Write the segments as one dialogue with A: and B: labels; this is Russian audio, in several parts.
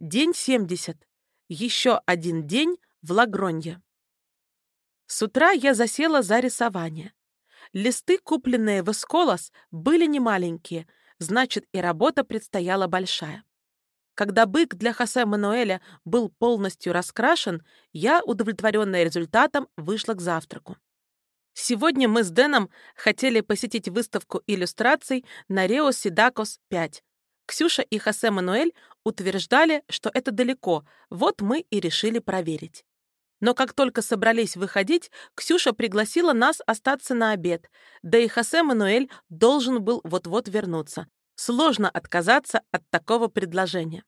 A: День 70. Еще один день в Лагронье. С утра я засела за рисование. Листы, купленные в Эсколос, были немаленькие, значит, и работа предстояла большая. Когда бык для Хосе Мануэля был полностью раскрашен, я, удовлетворенная результатом, вышла к завтраку. Сегодня мы с Дэном хотели посетить выставку иллюстраций на Рео Сидакос 5. Ксюша и Хосе Мануэль утверждали, что это далеко, вот мы и решили проверить. Но как только собрались выходить, Ксюша пригласила нас остаться на обед, да и Хосе Мануэль должен был вот-вот вернуться. Сложно отказаться от такого предложения.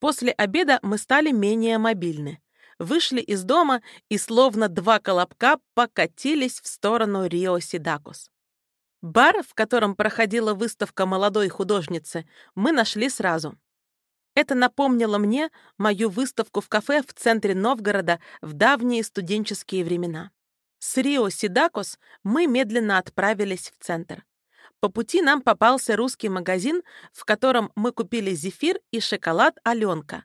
A: После обеда мы стали менее мобильны. Вышли из дома и словно два колобка покатились в сторону Рио-Сидакус. Бар, в котором проходила выставка молодой художницы, мы нашли сразу. Это напомнило мне мою выставку в кафе в центре Новгорода в давние студенческие времена. С Рио Сидакос мы медленно отправились в центр. По пути нам попался русский магазин, в котором мы купили зефир и шоколад «Аленка».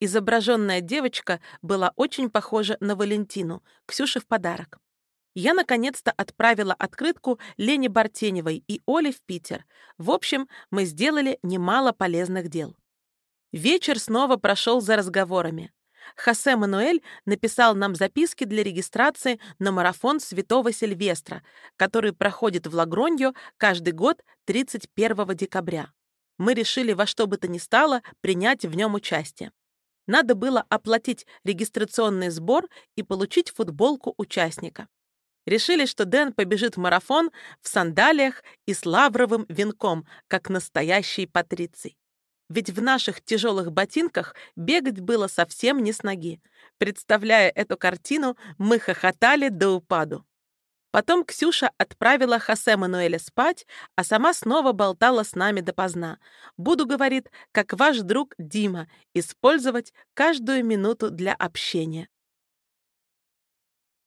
A: Изображенная девочка была очень похожа на Валентину, Ксюше в подарок. Я наконец-то отправила открытку Лене Бартеневой и Оле в Питер. В общем, мы сделали немало полезных дел. Вечер снова прошел за разговорами. Хосе Мануэль написал нам записки для регистрации на марафон Святого Сильвестра, который проходит в Лагроньо каждый год 31 декабря. Мы решили во что бы то ни стало принять в нем участие. Надо было оплатить регистрационный сбор и получить футболку участника. Решили, что Дэн побежит в марафон в сандалиях и с лавровым венком, как настоящий патриций ведь в наших тяжелых ботинках бегать было совсем не с ноги. Представляя эту картину, мы хохотали до упаду. Потом Ксюша отправила Хосе Мануэля спать, а сама снова болтала с нами допоздна. «Буду, — говорит, — как ваш друг Дима, использовать каждую минуту для общения».